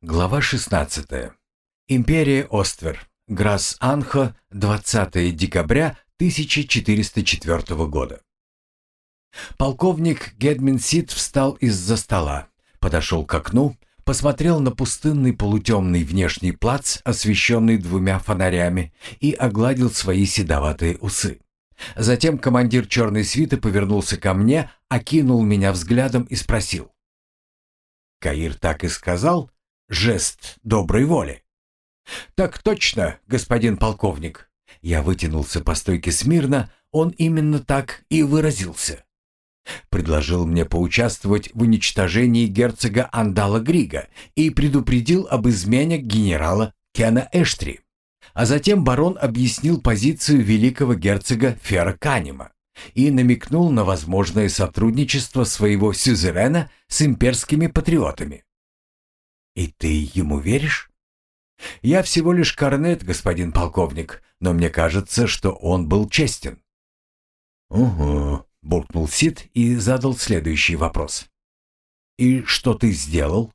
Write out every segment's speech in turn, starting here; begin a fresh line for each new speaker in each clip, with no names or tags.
Глава 16. Империя Оствер. Грасс-Анхо, 20 декабря 1404 года. Полковник Гедмин Сид встал из-за стола, подошел к окну, посмотрел на пустынный полутемный внешний плац, освещенный двумя фонарями, и огладил свои седоватые усы. Затем командир черной свиты повернулся ко мне, окинул меня взглядом и спросил. «Каир так и сказал? Жест доброй воли?» «Так точно, господин полковник». Я вытянулся по стойке смирно, он именно так и выразился. Предложил мне поучаствовать в уничтожении герцога Андала Грига и предупредил об измене генерала Кена Эштри. А затем барон объяснил позицию великого герцога Фера Канема и намекнул на возможное сотрудничество своего сюзерена с имперскими патриотами. «И ты ему веришь?» «Я всего лишь корнет, господин полковник, но мне кажется, что он был честен». «Угу», — буркнул Сид и задал следующий вопрос. «И что ты сделал?»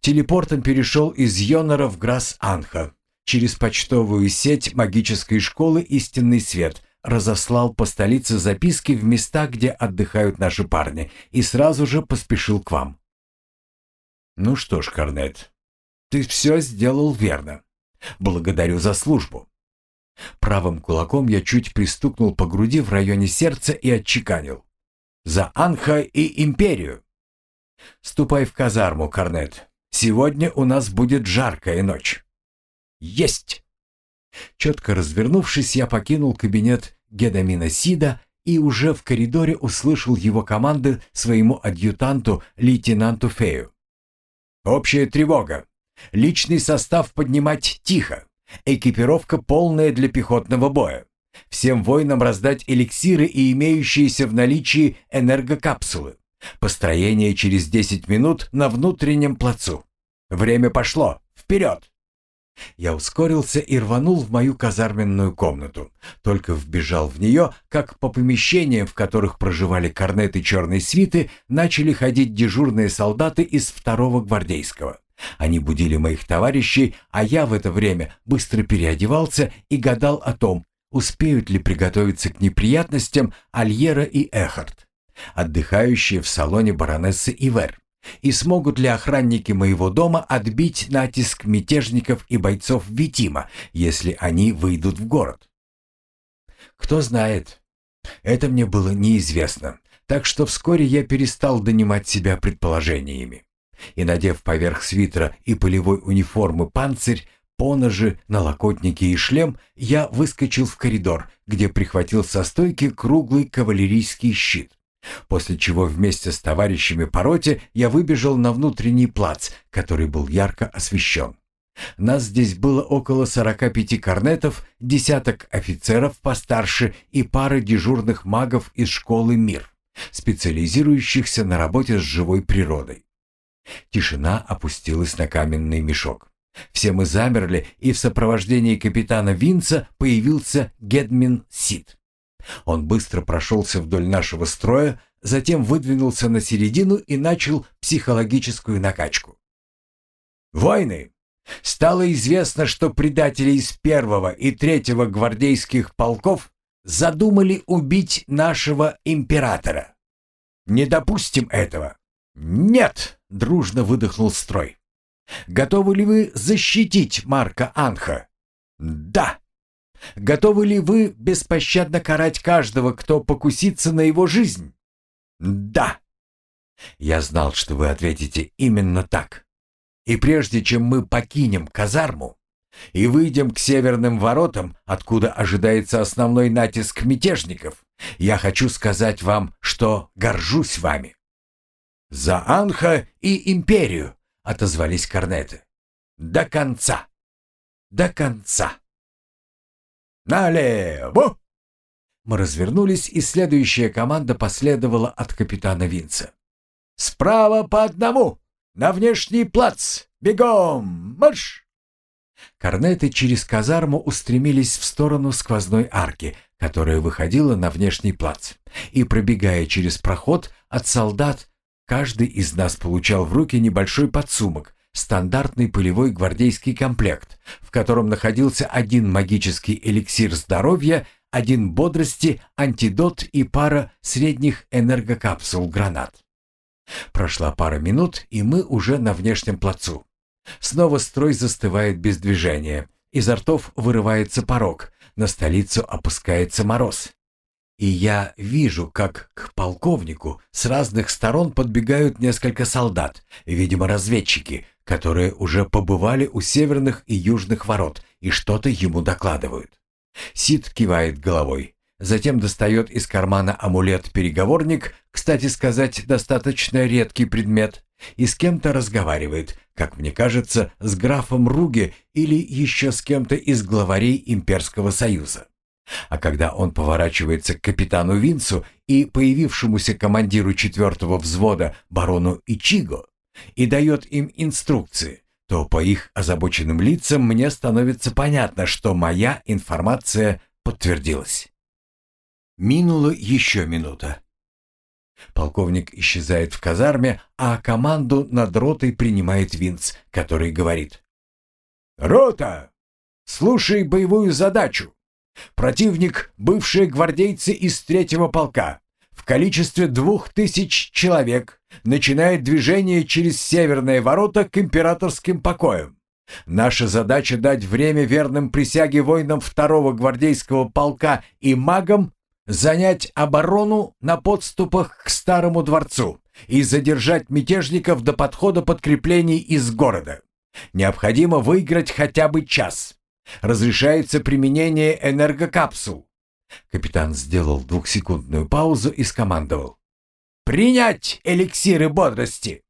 Телепортом перешел из Йонора в Грасс-Анха. Через почтовую сеть магической школы «Истинный свет» разослал по столице записки в места, где отдыхают наши парни, и сразу же поспешил к вам. «Ну что ж, Корнет, ты все сделал верно. Благодарю за службу». Правым кулаком я чуть пристукнул по груди в районе сердца и отчеканил. «За Анха и Империю!» «Ступай в казарму, Корнет. Сегодня у нас будет жаркая ночь». «Есть!» Четко развернувшись, я покинул кабинет Гедамина Сида и уже в коридоре услышал его команды своему адъютанту, лейтенанту Фею. «Общая тревога! Личный состав поднимать тихо! Экипировка полная для пехотного боя! Всем воинам раздать эликсиры и имеющиеся в наличии энергокапсулы! Построение через 10 минут на внутреннем плацу! Время пошло! Вперед!» Я ускорился и рванул в мою казарменную комнату. Только вбежал в нее, как по помещениям, в которых проживали корнеты черной свиты, начали ходить дежурные солдаты из второго гвардейского. Они будили моих товарищей, а я в это время быстро переодевался и гадал о том, успеют ли приготовиться к неприятностям Альера и Эхард, отдыхающие в салоне баронессы Ивер. И смогут ли охранники моего дома отбить натиск мятежников и бойцов Витима, если они выйдут в город? Кто знает. Это мне было неизвестно, так что вскоре я перестал донимать себя предположениями. И, надев поверх свитера и полевой униформы панцирь, поножи, налокотники и шлем, я выскочил в коридор, где прихватил со стойки круглый кавалерийский щит. После чего вместе с товарищами по роте я выбежал на внутренний плац, который был ярко освещен. Нас здесь было около 45 корнетов, десяток офицеров постарше и пара дежурных магов из школы «Мир», специализирующихся на работе с живой природой. Тишина опустилась на каменный мешок. Все мы замерли, и в сопровождении капитана Винца появился Гедмин Сид. Он быстро прошелся вдоль нашего строя, затем выдвинулся на середину и начал психологическую накачку. «Войны! Стало известно, что предатели из первого и третьего гвардейских полков задумали убить нашего императора. Не допустим этого!» «Нет!» — дружно выдохнул строй. «Готовы ли вы защитить Марка Анха?» «Да!» Готовы ли вы беспощадно карать каждого, кто покусится на его жизнь? Да. Я знал, что вы ответите именно так. И прежде чем мы покинем казарму и выйдем к северным воротам, откуда ожидается основной натиск мятежников, я хочу сказать вам, что горжусь вами. «За Анха и Империю!» — отозвались корнеты. «До конца! До конца!» «Налево!» Мы развернулись, и следующая команда последовала от капитана Винца. «Справа по одному! На внешний плац! Бегом! Марш!» Корнеты через казарму устремились в сторону сквозной арки, которая выходила на внешний плац. И, пробегая через проход от солдат, каждый из нас получал в руки небольшой подсумок, стандартный полевой гвардейский комплект, в котором находился один магический эликсир здоровья, один бодрости, антидот и пара средних энергокапсул гранат. Прошла пара минут, и мы уже на внешнем плацу. Снова строй застывает без движения. Изо ртов вырывается порог, на столицу опускается мороз. И я вижу, как к полковнику с разных сторон подбегают несколько солдат, видимо, разведчики, которые уже побывали у северных и южных ворот и что-то ему докладывают. Сид кивает головой, затем достает из кармана амулет-переговорник, кстати сказать, достаточно редкий предмет, и с кем-то разговаривает, как мне кажется, с графом Руге или еще с кем-то из главарей Имперского Союза. А когда он поворачивается к капитану Винсу и появившемуся командиру четвертого взвода барону Ичиго и дает им инструкции, то по их озабоченным лицам мне становится понятно, что моя информация подтвердилась. Минула еще минута. Полковник исчезает в казарме, а команду над ротой принимает Винс, который говорит. «Рота, слушай боевую задачу. Противник — бывшие гвардейцы из третьего полка. В количестве двух тысяч человек начинает движение через северные ворота к императорским покоям. Наша задача дать время верным присяге воинам второго гвардейского полка и магам занять оборону на подступах к старому дворцу и задержать мятежников до подхода подкреплений из города. Необходимо выиграть хотя бы час. Разрешается применение энергокапсул. Капитан сделал двухсекундную паузу и скомандовал. «Принять эликсиры бодрости!»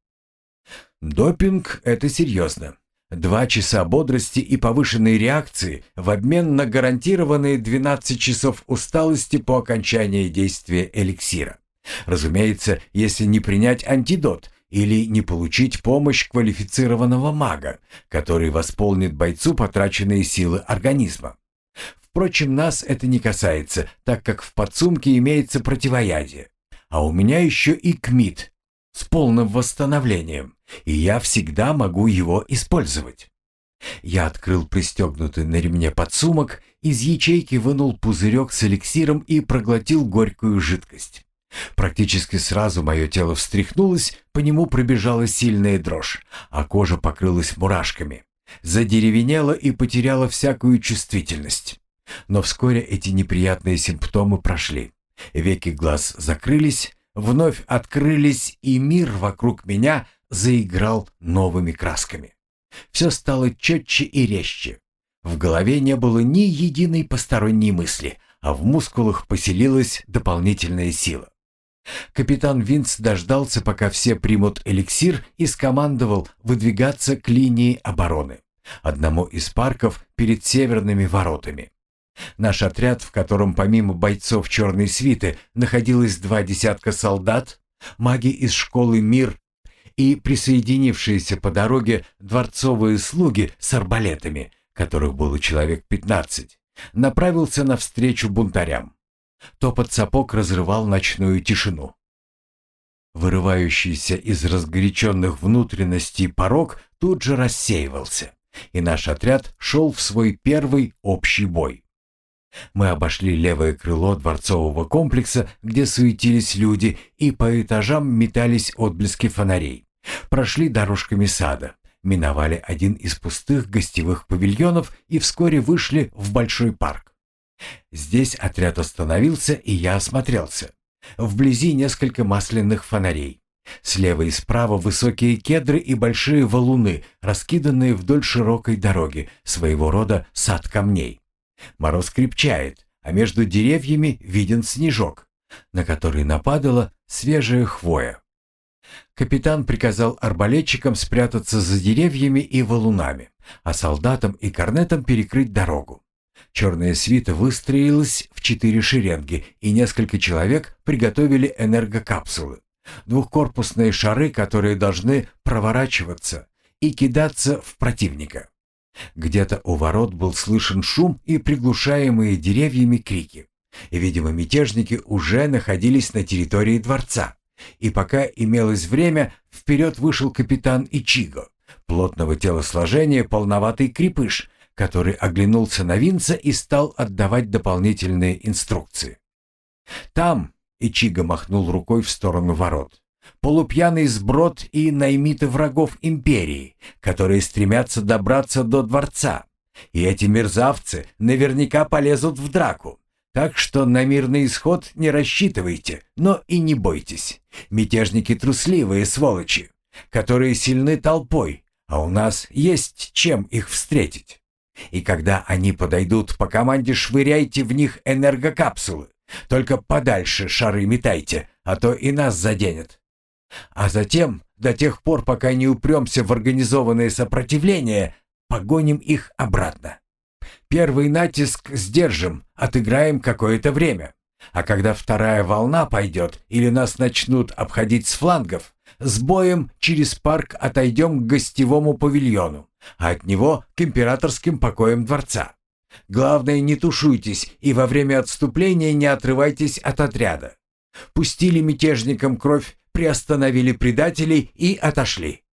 Допинг — это серьезно. Два часа бодрости и повышенной реакции в обмен на гарантированные 12 часов усталости по окончании действия эликсира. Разумеется, если не принять антидот или не получить помощь квалифицированного мага, который восполнит бойцу потраченные силы организма. Впрочем, нас это не касается, так как в подсумке имеется противоядие. А у меня еще и КМИТ с полным восстановлением, и я всегда могу его использовать. Я открыл пристегнутый на ремне подсумок, из ячейки вынул пузырек с эликсиром и проглотил горькую жидкость. Практически сразу мое тело встряхнулось, по нему пробежала сильная дрожь, а кожа покрылась мурашками. Задеревенела и потеряла всякую чувствительность. Но вскоре эти неприятные симптомы прошли. Веки глаз закрылись, вновь открылись, и мир вокруг меня заиграл новыми красками. Все стало четче и резче. В голове не было ни единой посторонней мысли, а в мускулах поселилась дополнительная сила. Капитан Винс дождался, пока все примут эликсир, и скомандовал выдвигаться к линии обороны, одному из парков перед северными воротами. Наш отряд, в котором помимо бойцов черной свиты находилось два десятка солдат, маги из школы «Мир» и присоединившиеся по дороге дворцовые слуги с арбалетами, которых было человек пятнадцать, направился навстречу бунтарям. Топот сапог разрывал ночную тишину. Вырывающийся из разгоряченных внутренностей порог тут же рассеивался, и наш отряд шел в свой первый общий бой. Мы обошли левое крыло дворцового комплекса, где суетились люди, и по этажам метались отблески фонарей. Прошли дорожками сада, миновали один из пустых гостевых павильонов и вскоре вышли в большой парк. Здесь отряд остановился, и я осмотрелся. Вблизи несколько масляных фонарей. Слева и справа высокие кедры и большие валуны, раскиданные вдоль широкой дороги, своего рода сад камней. Мороз крепчает, а между деревьями виден снежок, на который нападала свежая хвоя. Капитан приказал арбалетчикам спрятаться за деревьями и валунами, а солдатам и корнетам перекрыть дорогу. Черная свита выстроилась в четыре шеренги, и несколько человек приготовили энергокапсулы. Двухкорпусные шары, которые должны проворачиваться и кидаться в противника. Где-то у ворот был слышен шум и приглушаемые деревьями крики. И, видимо, мятежники уже находились на территории дворца. И пока имелось время, вперед вышел капитан Ичиго, плотного телосложения полноватый крепыш, который оглянулся на Винца и стал отдавать дополнительные инструкции. «Там», — Ичига махнул рукой в сторону ворот, полупьяный сброд и наймиты врагов империи, которые стремятся добраться до дворца. И эти мерзавцы наверняка полезут в драку. Так что на мирный исход не рассчитывайте, но и не бойтесь. Мятежники трусливые сволочи, которые сильны толпой, а у нас есть чем их встретить. И когда они подойдут, по команде швыряйте в них энергокапсулы. Только подальше шары метайте, а то и нас заденет. А затем, до тех пор, пока не упремся в организованное сопротивление, погоним их обратно. Первый натиск сдержим, отыграем какое-то время. А когда вторая волна пойдет или нас начнут обходить с флангов, с боем через парк отойдем к гостевому павильону, а от него к императорским покоям дворца. Главное, не тушуйтесь и во время отступления не отрывайтесь от отряда. Пустили мятежникам кровь, приостановили предателей и отошли.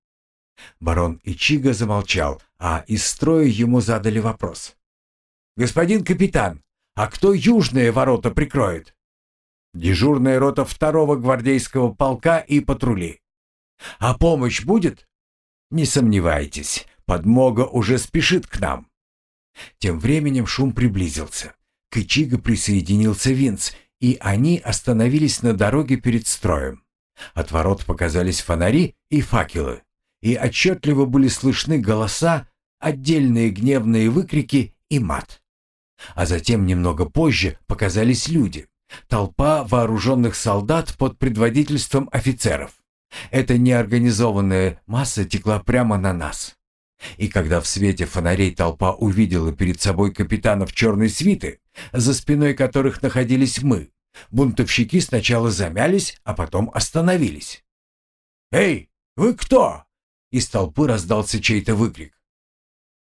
Барон Ичига замолчал, а из строя ему задали вопрос. «Господин капитан, а кто южные ворота прикроет?» «Дежурная рота второго гвардейского полка и патрули». «А помощь будет?» «Не сомневайтесь, подмога уже спешит к нам». Тем временем шум приблизился. К Ичиго присоединился Винц, и они остановились на дороге перед строем. От ворот показались фонари и факелы, и отчетливо были слышны голоса, отдельные гневные выкрики и мат. А затем немного позже показались люди. Толпа вооруженных солдат под предводительством офицеров. Эта неорганизованная масса текла прямо на нас. И когда в свете фонарей толпа увидела перед собой капитанов черной свиты, за спиной которых находились мы, бунтовщики сначала замялись, а потом остановились. «Эй, вы кто?» Из толпы раздался чей-то выкрик.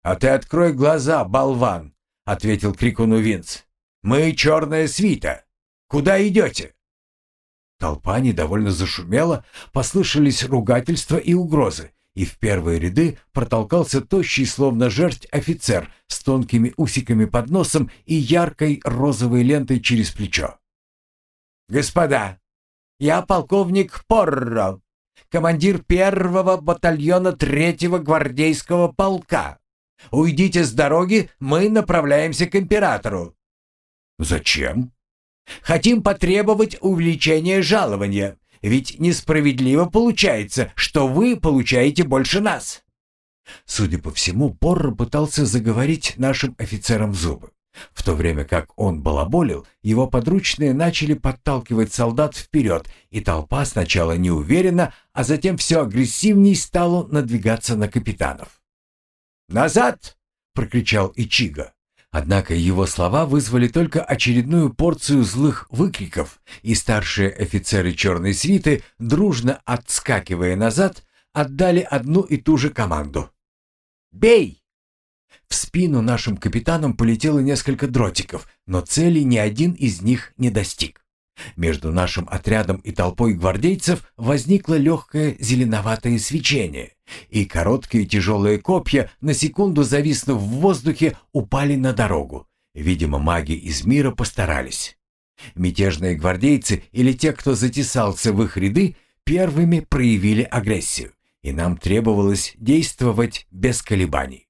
«А ты открой глаза, болван!» — ответил крикуну Винц. «Мы черная свита. Куда идете?» Толпа недовольно зашумела, послышались ругательства и угрозы, и в первые ряды протолкался тощий, словно жерть, офицер с тонкими усиками под носом и яркой розовой лентой через плечо. «Господа, я полковник Порро, командир первого батальона третьего гвардейского полка. Уйдите с дороги, мы направляемся к императору». «Зачем?» «Хотим потребовать увеличения жалования. Ведь несправедливо получается, что вы получаете больше нас». Судя по всему, Порро пытался заговорить нашим офицерам зубы. В то время как он балаболил, его подручные начали подталкивать солдат вперед, и толпа сначала неуверенно, а затем все агрессивней стала надвигаться на капитанов. «Назад!» — прокричал Ичига. Однако его слова вызвали только очередную порцию злых выкриков, и старшие офицеры черной свиты, дружно отскакивая назад, отдали одну и ту же команду. «Бей!» В спину нашим капитанам полетело несколько дротиков, но цели ни один из них не достиг. Между нашим отрядом и толпой гвардейцев возникло легкое зеленоватое свечение, и короткие тяжелые копья, на секунду зависнув в воздухе, упали на дорогу. Видимо, маги из мира постарались. Мятежные гвардейцы или те, кто затесался в их ряды, первыми проявили агрессию, и нам требовалось действовать без колебаний.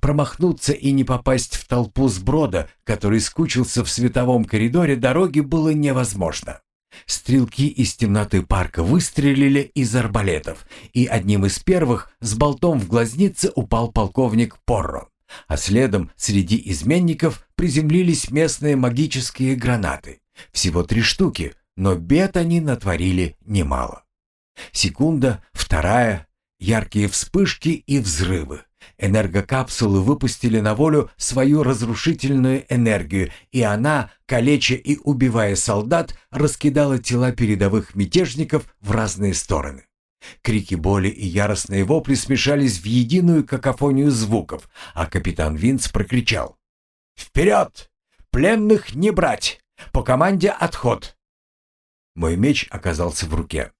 Промахнуться и не попасть в толпу сброда, который скучился в световом коридоре дороги, было невозможно. Стрелки из темноты парка выстрелили из арбалетов, и одним из первых с болтом в глазнице упал полковник Порро, а следом среди изменников приземлились местные магические гранаты. Всего три штуки, но бед они натворили немало. Секунда, вторая, яркие вспышки и взрывы. Энергокапсулы выпустили на волю свою разрушительную энергию, и она, калеча и убивая солдат, раскидала тела передовых мятежников в разные стороны. Крики боли и яростные вопли смешались в единую какофонию звуков, а капитан Винц прокричал. «Вперед! Пленных не брать! По команде отход!» Мой меч оказался в руке.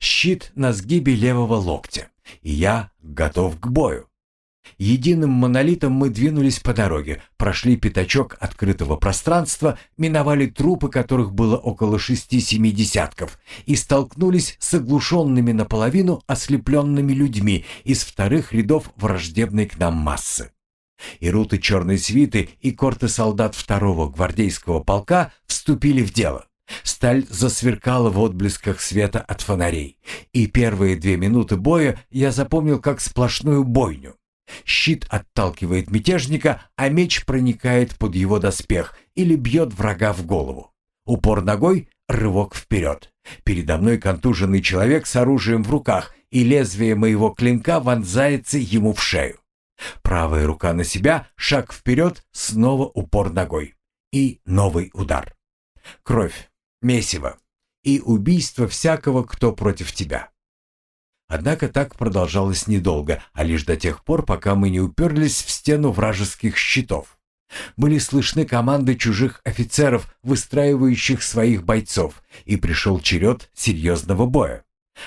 Щит на сгибе левого локтя и я готов к бою. Единым монолитом мы двинулись по дороге, прошли пятачок открытого пространства, миновали трупы, которых было около шести-семи десятков, и столкнулись с оглушенными наполовину ослепленными людьми из вторых рядов враждебной к нам массы. И руты черной свиты и корты солдат второго гвардейского полка вступили в дело. Сталь засверкала в отблесках света от фонарей, и первые две минуты боя я запомнил как сплошную бойню. Щит отталкивает мятежника, а меч проникает под его доспех или бьет врага в голову. Упор ногой, рывок вперед. Передо мной контуженный человек с оружием в руках, и лезвие моего клинка вонзается ему в шею. Правая рука на себя, шаг вперед, снова упор ногой. И новый удар. Кровь, месиво и убийство всякого, кто против тебя. Однако так продолжалось недолго, а лишь до тех пор, пока мы не уперлись в стену вражеских щитов. Были слышны команды чужих офицеров, выстраивающих своих бойцов, и пришел черед серьезного боя.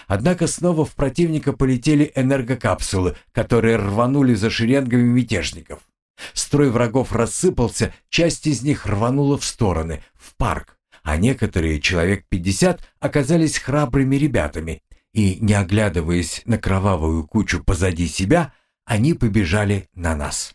Однако снова в противника полетели энергокапсулы, которые рванули за шеренгами мятежников. Строй врагов рассыпался, часть из них рванула в стороны, в парк, а некоторые, человек пятьдесят, оказались храбрыми ребятами и, не оглядываясь на кровавую кучу позади себя, они побежали на нас.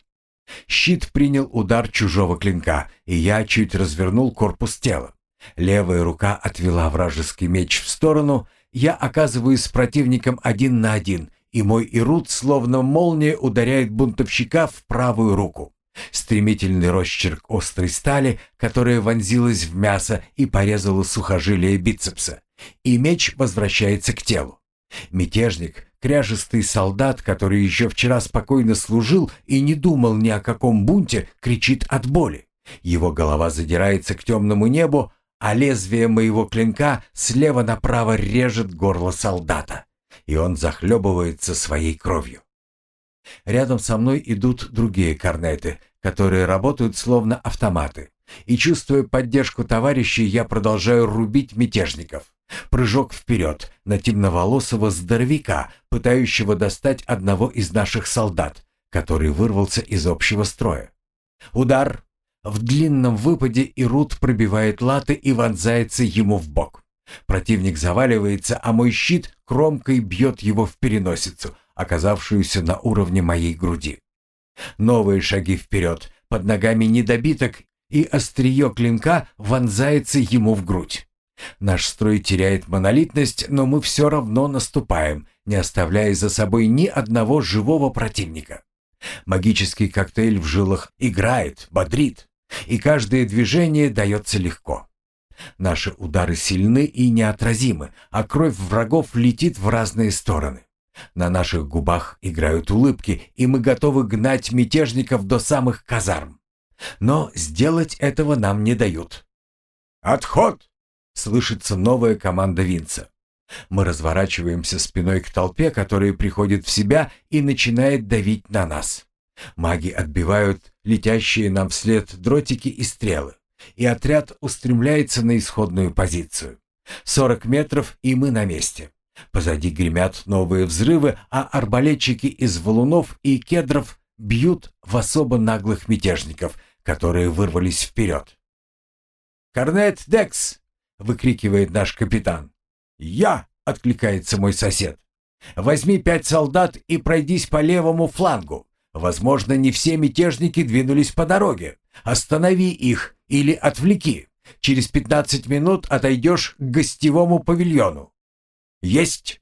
Щит принял удар чужого клинка, и я чуть развернул корпус тела. Левая рука отвела вражеский меч в сторону, я оказываюсь с противником один на один, и мой ирут, словно молния, ударяет бунтовщика в правую руку. Стремительный росчерк острой стали, которая вонзилась в мясо и порезала сухожилие бицепса и меч возвращается к телу. Мятежник, кряжистый солдат, который еще вчера спокойно служил и не думал ни о каком бунте, кричит от боли. Его голова задирается к темному небу, а лезвие моего клинка слева направо режет горло солдата, и он захлебывается своей кровью. Рядом со мной идут другие корнеты, которые работают словно автоматы, и, чувствуя поддержку товарищей, я продолжаю рубить мятежников. Прыжок вперед на темноволосого здоровяка, пытающего достать одного из наших солдат, который вырвался из общего строя. Удар. В длинном выпаде Ирут пробивает латы и вонзается ему в бок. Противник заваливается, а мой щит кромкой бьет его в переносицу, оказавшуюся на уровне моей груди. Новые шаги вперед, под ногами недобиток, и острие клинка вонзается ему в грудь. Наш строй теряет монолитность, но мы все равно наступаем, не оставляя за собой ни одного живого противника. Магический коктейль в жилах играет, бодрит, и каждое движение дается легко. Наши удары сильны и неотразимы, а кровь врагов летит в разные стороны. На наших губах играют улыбки, и мы готовы гнать мятежников до самых казарм. Но сделать этого нам не дают. «Отход!» Слышится новая команда Винца. Мы разворачиваемся спиной к толпе, которая приходит в себя и начинает давить на нас. Маги отбивают летящие нам вслед дротики и стрелы, и отряд устремляется на исходную позицию. Сорок метров, и мы на месте. Позади гремят новые взрывы, а арбалетчики из валунов и кедров бьют в особо наглых мятежников, которые вырвались вперед. «Корнет Декс!» Выкрикивает наш капитан. «Я!» — откликается мой сосед. «Возьми пять солдат и пройдись по левому флангу. Возможно, не все мятежники двинулись по дороге. Останови их или отвлеки. Через пятнадцать минут отойдешь к гостевому павильону». «Есть!»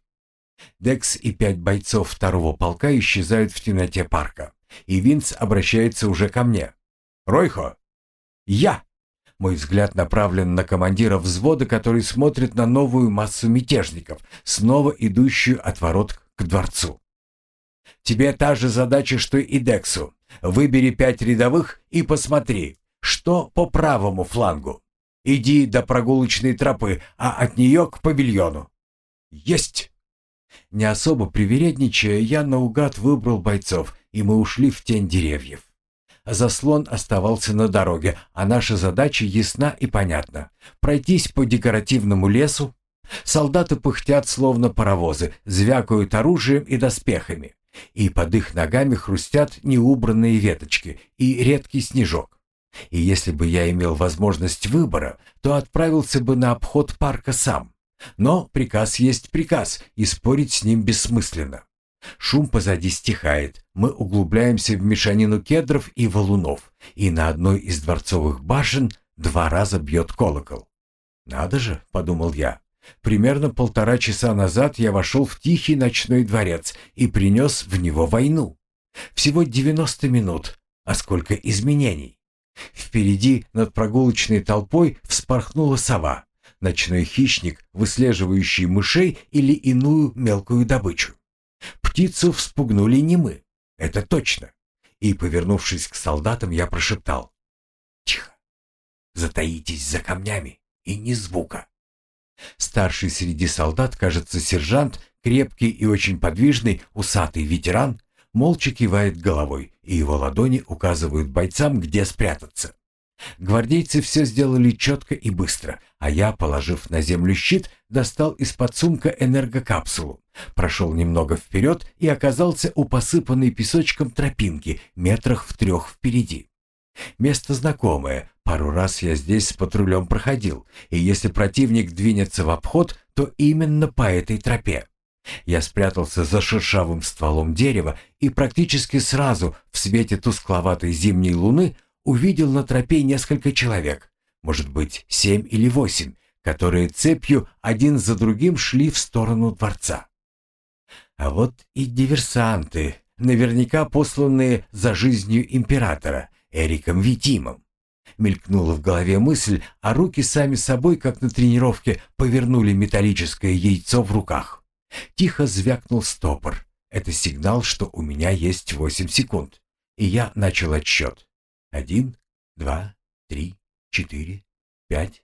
Декс и пять бойцов второго полка исчезают в темноте парка, и Винс обращается уже ко мне. «Ройхо!» «Я!» Мой взгляд направлен на командира взвода, который смотрит на новую массу мятежников, снова идущую от ворот к дворцу. Тебе та же задача, что и Дексу. Выбери пять рядовых и посмотри, что по правому флангу. Иди до прогулочной тропы, а от нее к павильону. Есть! Не особо привередничая, я наугад выбрал бойцов, и мы ушли в тень деревьев. Заслон оставался на дороге, а наша задача ясна и понятна. Пройтись по декоративному лесу, Солдаты пыхтят, словно паровозы, звякают оружием и доспехами, и под их ногами хрустят неубранные веточки и редкий снежок. И если бы я имел возможность выбора, то отправился бы на обход парка сам. Но приказ есть приказ, и спорить с ним бессмысленно. Шум позади стихает, мы углубляемся в мешанину кедров и валунов, и на одной из дворцовых башен два раза бьет колокол. «Надо же», — подумал я, — «примерно полтора часа назад я вошел в тихий ночной дворец и принес в него войну. Всего 90 минут, а сколько изменений. Впереди над прогулочной толпой вспорхнула сова, ночной хищник, выслеживающий мышей или иную мелкую добычу. Птицу вспугнули не мы, это точно. И, повернувшись к солдатам, я прошептал. «Тихо! Затаитесь за камнями, и ни звука!» Старший среди солдат, кажется, сержант, крепкий и очень подвижный, усатый ветеран, молча кивает головой, и его ладони указывают бойцам, где спрятаться. Гвардейцы все сделали четко и быстро, а я, положив на землю щит, достал из-под сумка энергокапсулу, прошел немного вперед и оказался у посыпанной песочком тропинки метрах в трех впереди. Место знакомое, пару раз я здесь с патрулем проходил, и если противник двинется в обход, то именно по этой тропе. Я спрятался за шершавым стволом дерева и практически сразу в свете тускловатой зимней луны увидел на тропе несколько человек, может быть, семь или восемь, которые цепью один за другим шли в сторону дворца. А вот и диверсанты, наверняка посланные за жизнью императора, Эриком Витимом. Мелькнула в голове мысль, а руки сами собой, как на тренировке, повернули металлическое яйцо в руках. Тихо звякнул стопор. Это сигнал, что у меня есть восемь секунд. И я начал отсчет. Один, два, три, четыре, пять.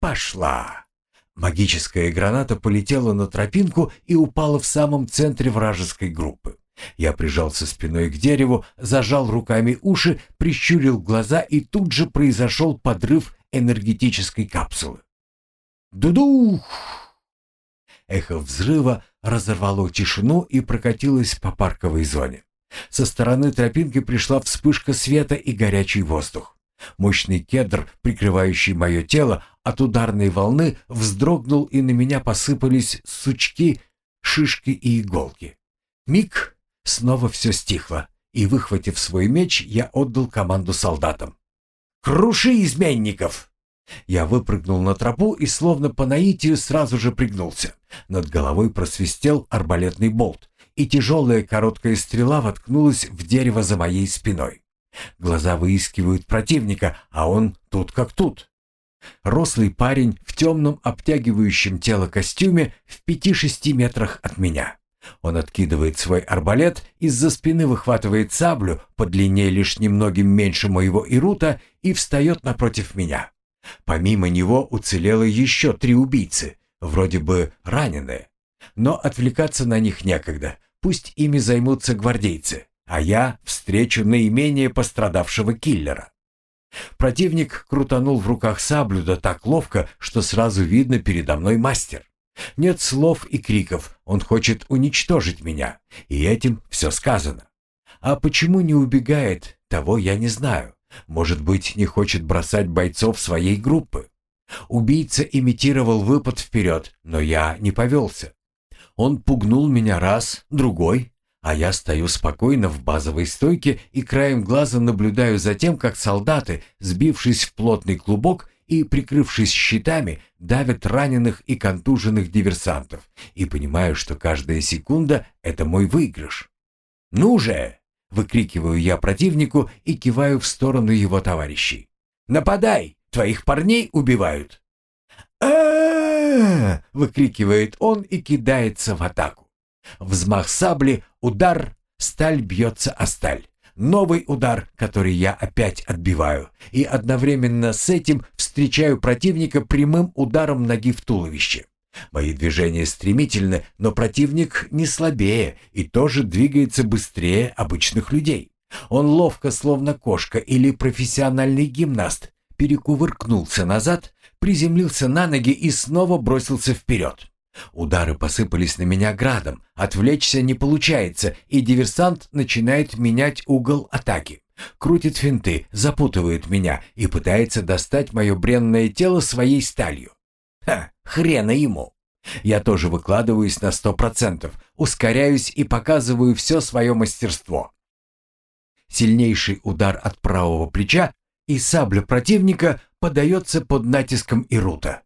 Пошла! Магическая граната полетела на тропинку и упала в самом центре вражеской группы. Я прижался спиной к дереву, зажал руками уши, прищурил глаза, и тут же произошел подрыв энергетической капсулы. «Дудух!» Эхо взрыва разорвало тишину и прокатилось по парковой зоне. Со стороны тропинки пришла вспышка света и горячий воздух. Мощный кедр, прикрывающий мое тело, от ударной волны вздрогнул, и на меня посыпались сучки, шишки и иголки. Миг, снова все стихло, и, выхватив свой меч, я отдал команду солдатам. «Круши изменников!» Я выпрыгнул на тропу и словно по наитию сразу же пригнулся. Над головой просвистел арбалетный болт, и тяжелая короткая стрела воткнулась в дерево за моей спиной. Глаза выискивают противника, а он тут как тут. Рослый парень в темном обтягивающем тело костюме в пяти-шести метрах от меня. Он откидывает свой арбалет, из-за спины выхватывает саблю, по длине лишь немногим меньше моего ирута, и встает напротив меня. Помимо него уцелело еще три убийцы, вроде бы раненые. Но отвлекаться на них некогда, пусть ими займутся гвардейцы, а я встречу наименее пострадавшего киллера. Противник крутанул в руках саблю да так ловко, что сразу видно передо мной мастер. Нет слов и криков, он хочет уничтожить меня, и этим все сказано. А почему не убегает, того я не знаю. Может быть, не хочет бросать бойцов своей группы. Убийца имитировал выпад вперед, но я не повелся. Он пугнул меня раз, другой, а я стою спокойно в базовой стойке и краем глаза наблюдаю за тем, как солдаты, сбившись в плотный клубок и прикрывшись щитами, давят раненых и контуженных диверсантов, и понимаю, что каждая секунда — это мой выигрыш. «Ну же!» — выкрикиваю я противнику и киваю в сторону его товарищей. «Нападай! Твоих парней убивают!» Выкрикивает он и кидается в атаку. Взмах сабли, удар, сталь бьется о сталь. Новый удар, который я опять отбиваю, и одновременно с этим встречаю противника прямым ударом ноги в туловище. Мои движения стремительны, но противник не слабее и тоже двигается быстрее обычных людей. Он ловко, словно кошка или профессиональный гимнаст, перекувыркнулся назад, приземлился на ноги и снова бросился вперед. Удары посыпались на меня градом, отвлечься не получается, и диверсант начинает менять угол атаки. Крутит финты, запутывает меня и пытается достать мое бренное тело своей сталью. Ха, хрена ему. Я тоже выкладываюсь на сто процентов, ускоряюсь и показываю все свое мастерство. Сильнейший удар от правого плеча, и сабля противника подается под натиском Ирута.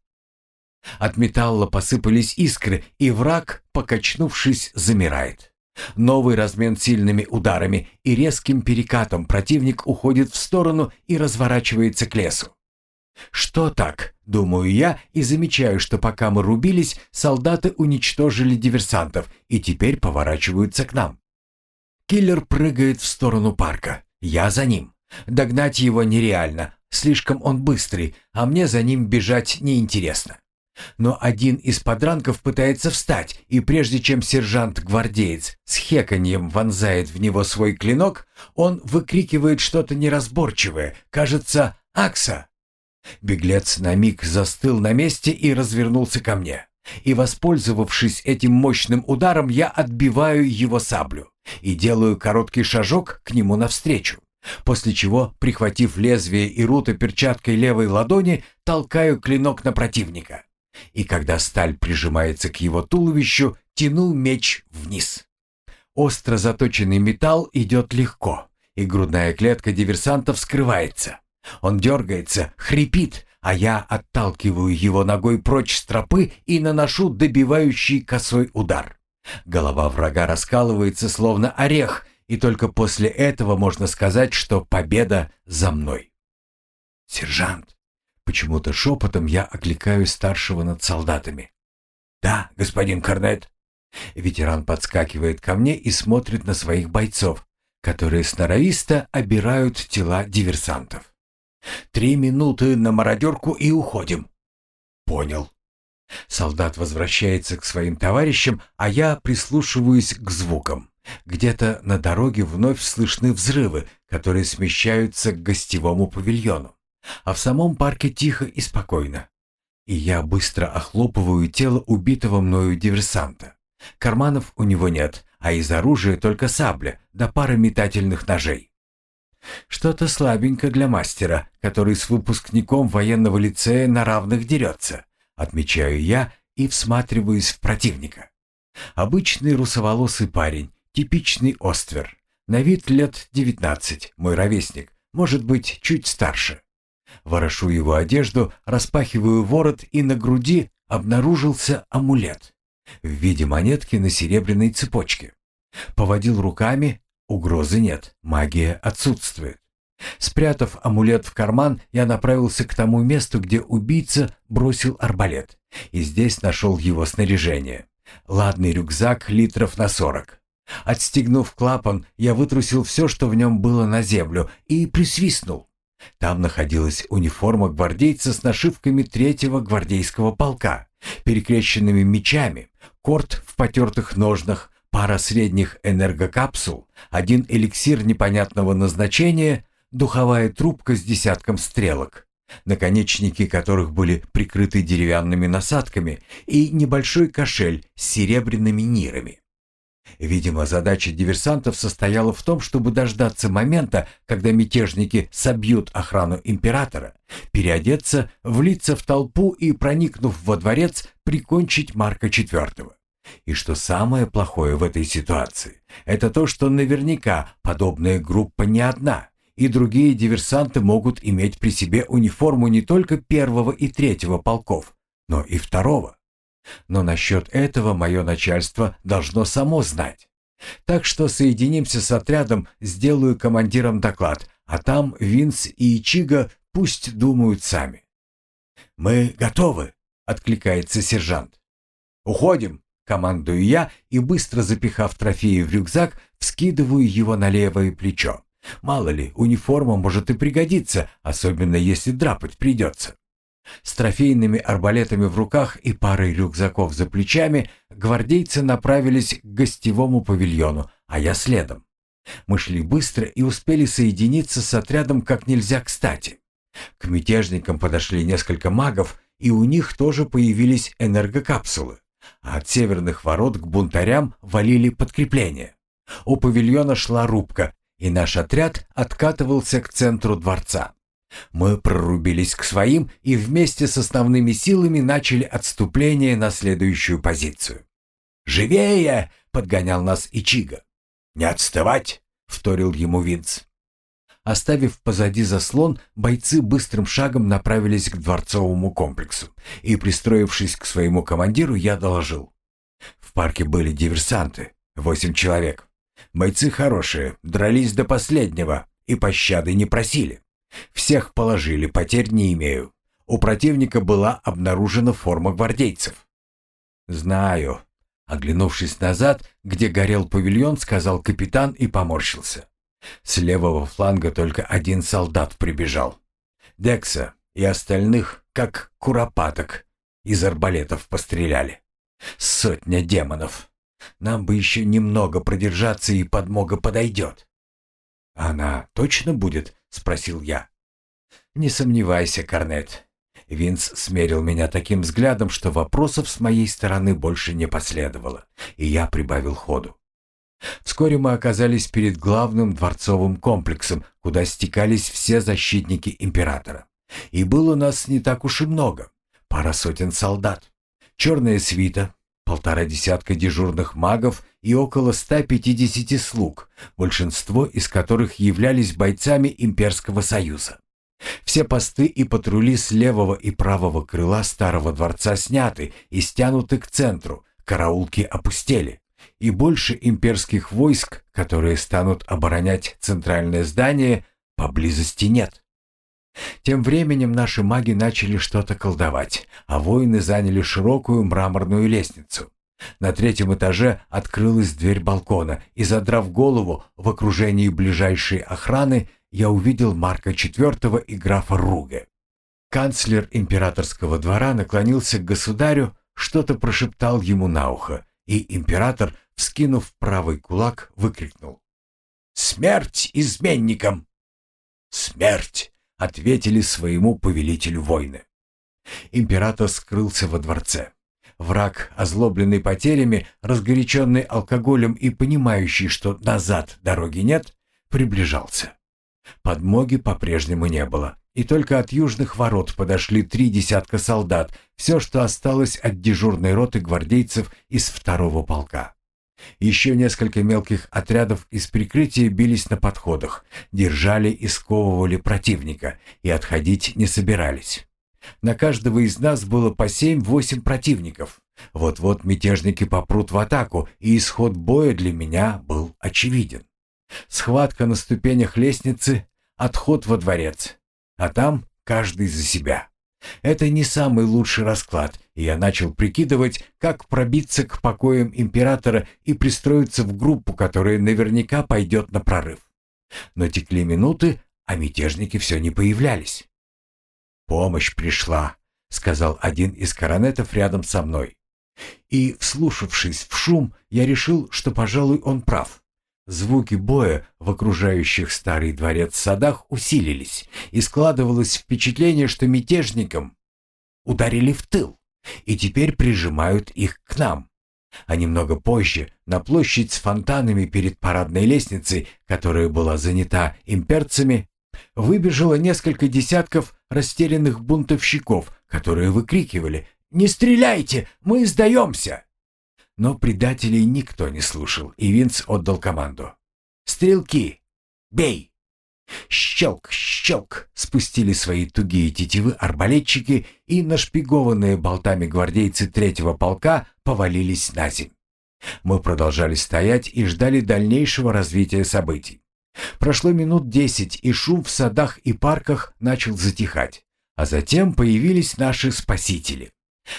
От металла посыпались искры, и враг, покачнувшись, замирает. Новый размен сильными ударами и резким перекатом противник уходит в сторону и разворачивается к лесу. Что так, думаю я, и замечаю, что пока мы рубились, солдаты уничтожили диверсантов и теперь поворачиваются к нам. Киллер прыгает в сторону парка. Я за ним. Догнать его нереально, слишком он быстрый, а мне за ним бежать неинтересно. Но один из подранков пытается встать, и прежде чем сержант-гвардеец с хеканьем вонзает в него свой клинок, он выкрикивает что-то неразборчивое, кажется, «Акса!». Беглец на миг застыл на месте и развернулся ко мне. И, воспользовавшись этим мощным ударом, я отбиваю его саблю и делаю короткий шажок к нему навстречу. После чего, прихватив лезвие и рута перчаткой левой ладони, толкаю клинок на противника и когда сталь прижимается к его туловищу, тяну меч вниз. Остро заточенный металл идет легко, и грудная клетка диверсанта вскрывается. Он дергается, хрипит, а я отталкиваю его ногой прочь с тропы и наношу добивающий косой удар. Голова врага раскалывается, словно орех, и только после этого можно сказать, что победа за мной. «Сержант, Почему-то шепотом я окликаю старшего над солдатами. «Да, господин Корнет». Ветеран подскакивает ко мне и смотрит на своих бойцов, которые сноровисто обирают тела диверсантов. «Три минуты на мародерку и уходим». «Понял». Солдат возвращается к своим товарищам, а я прислушиваюсь к звукам. Где-то на дороге вновь слышны взрывы, которые смещаются к гостевому павильону. А в самом парке тихо и спокойно. И я быстро охлопываю тело убитого мною диверсанта. Карманов у него нет, а из оружия только сабля да пара метательных ножей. Что-то слабенько для мастера, который с выпускником военного лицея на равных дерется, отмечаю я и всматриваюсь в противника. Обычный русоволосый парень, типичный оствер. На вид лет девятнадцать, мой ровесник, может быть, чуть старше. Ворошу его одежду, распахиваю ворот, и на груди обнаружился амулет в виде монетки на серебряной цепочке. Поводил руками, угрозы нет, магия отсутствует. Спрятав амулет в карман, я направился к тому месту, где убийца бросил арбалет, и здесь нашел его снаряжение. Ладный рюкзак литров на сорок. Отстегнув клапан, я вытрусил все, что в нем было на землю, и присвистнул. Там находилась униформа гвардейца с нашивками третьего гвардейского полка, перекрещенными мечами, корт в потертых ножнах, пара средних энергокапсул, один эликсир непонятного назначения, духовая трубка с десятком стрелок, наконечники которых были прикрыты деревянными насадками, и небольшой кошель с серебряными нирами. Видимо, задача диверсантов состояла в том, чтобы дождаться момента, когда мятежники собьют охрану императора, переодеться, влиться в толпу и, проникнув во дворец, прикончить Марка IV. И что самое плохое в этой ситуации, это то, что наверняка подобная группа не одна, и другие диверсанты могут иметь при себе униформу не только первого и третьего полков, но и второго. Но насчет этого мое начальство должно само знать. Так что соединимся с отрядом, сделаю командирам доклад, а там Винс и Ичига пусть думают сами. «Мы готовы», — откликается сержант. «Уходим», — командую я и, быстро запихав трофеи в рюкзак, вскидываю его на левое плечо. Мало ли, униформа может и пригодиться, особенно если драпать придется. С трофейными арбалетами в руках и парой рюкзаков за плечами гвардейцы направились к гостевому павильону, а я следом. Мы шли быстро и успели соединиться с отрядом как нельзя кстати. К мятежникам подошли несколько магов, и у них тоже появились энергокапсулы. А от северных ворот к бунтарям валили подкрепления. У павильона шла рубка, и наш отряд откатывался к центру дворца. Мы прорубились к своим и вместе с основными силами начали отступление на следующую позицию. «Живее!» — подгонял нас Ичига. «Не отставать!» — вторил ему Винц. Оставив позади заслон, бойцы быстрым шагом направились к дворцовому комплексу, и, пристроившись к своему командиру, я доложил. В парке были диверсанты, восемь человек. Бойцы хорошие, дрались до последнего и пощады не просили. Всех положили, потерь не имею. У противника была обнаружена форма гвардейцев. «Знаю», — оглянувшись назад, где горел павильон, сказал капитан и поморщился. С левого фланга только один солдат прибежал. Декса и остальных, как куропаток, из арбалетов постреляли. Сотня демонов. Нам бы еще немного продержаться, и подмога подойдет. «Она точно будет?» — спросил я. «Не сомневайся, Корнет». Винс смерил меня таким взглядом, что вопросов с моей стороны больше не последовало, и я прибавил ходу. Вскоре мы оказались перед главным дворцовым комплексом, куда стекались все защитники императора. И было нас не так уж и много. Пара сотен солдат. Черная свита, полтора десятка дежурных магов и около 150 слуг, большинство из которых являлись бойцами Имперского Союза. Все посты и патрули с левого и правого крыла старого дворца сняты и стянуты к центру, караулки опустели и больше имперских войск, которые станут оборонять центральное здание, поблизости нет. Тем временем наши маги начали что-то колдовать, а воины заняли широкую мраморную лестницу. На третьем этаже открылась дверь балкона, и, задрав голову в окружении ближайшей охраны, я увидел Марка IV и графа Руге. Канцлер императорского двора наклонился к государю, что-то прошептал ему на ухо, и император, вскинув правый кулак, выкрикнул. «Смерть изменникам!» «Смерть!» — ответили своему повелителю войны. Император скрылся во дворце. Враг, озлобленный потерями, разгоряченный алкоголем и понимающий, что назад дороги нет, приближался. Подмоги по-прежнему не было. И только от южных ворот подошли три десятка солдат, все, что осталось от дежурной роты гвардейцев из второго полка. Еще несколько мелких отрядов из прикрытия бились на подходах, держали и сковывали противника, и отходить не собирались. На каждого из нас было по семь-восемь противников. Вот-вот мятежники попрут в атаку, и исход боя для меня был очевиден. Схватка на ступенях лестницы, отход во дворец а там каждый за себя. Это не самый лучший расклад, и я начал прикидывать, как пробиться к покоям императора и пристроиться в группу, которая наверняка пойдет на прорыв. Но текли минуты, а мятежники все не появлялись. «Помощь пришла», — сказал один из коронетов рядом со мной. И, вслушавшись в шум, я решил, что, пожалуй, он прав. Звуки боя в окружающих старый дворец садах усилились, и складывалось впечатление, что мятежникам ударили в тыл и теперь прижимают их к нам. А немного позже на площадь с фонтанами перед парадной лестницей, которая была занята имперцами, выбежало несколько десятков растерянных бунтовщиков, которые выкрикивали «Не стреляйте! Мы сдаемся!» Но предателей никто не слушал, и Винс отдал команду. «Стрелки! Бей!» Щелк, щелк спустили свои тугие тетивы арбалетчики, и нашпигованные болтами гвардейцы третьего полка повалились на земь. Мы продолжали стоять и ждали дальнейшего развития событий. Прошло минут десять, и шум в садах и парках начал затихать, а затем появились наши спасители.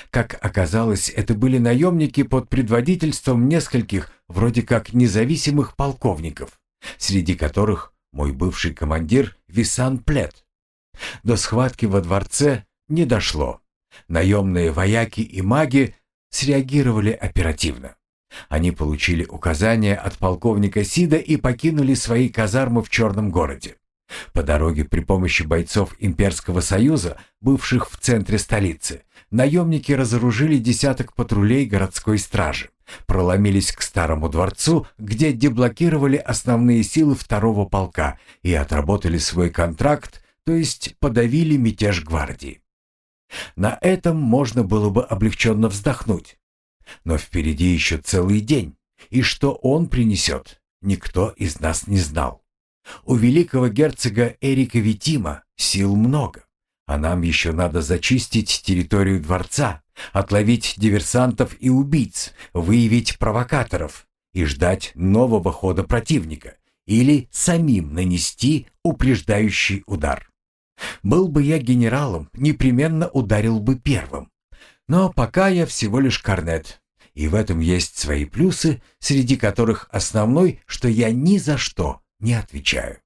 Как оказалось, это были наемники под предводительством нескольких, вроде как независимых полковников, среди которых мой бывший командир Висан Плет. До схватки во дворце не дошло. Наемные вояки и маги среагировали оперативно. Они получили указания от полковника Сида и покинули свои казармы в Черном городе. По дороге при помощи бойцов Имперского Союза, бывших в центре столицы, наемники разоружили десяток патрулей городской стражи, проломились к Старому дворцу, где деблокировали основные силы второго полка и отработали свой контракт, то есть подавили мятеж гвардии. На этом можно было бы облегченно вздохнуть. Но впереди еще целый день, и что он принесет, никто из нас не знал. У великого герцога Эрика Витима сил много, а нам еще надо зачистить территорию дворца, отловить диверсантов и убийц, выявить провокаторов и ждать нового хода противника или самим нанести упреждающий удар. Был бы я генералом, непременно ударил бы первым. Но пока я всего лишь корнет, и в этом есть свои плюсы, среди которых основной, что я ни за что не отвечаю.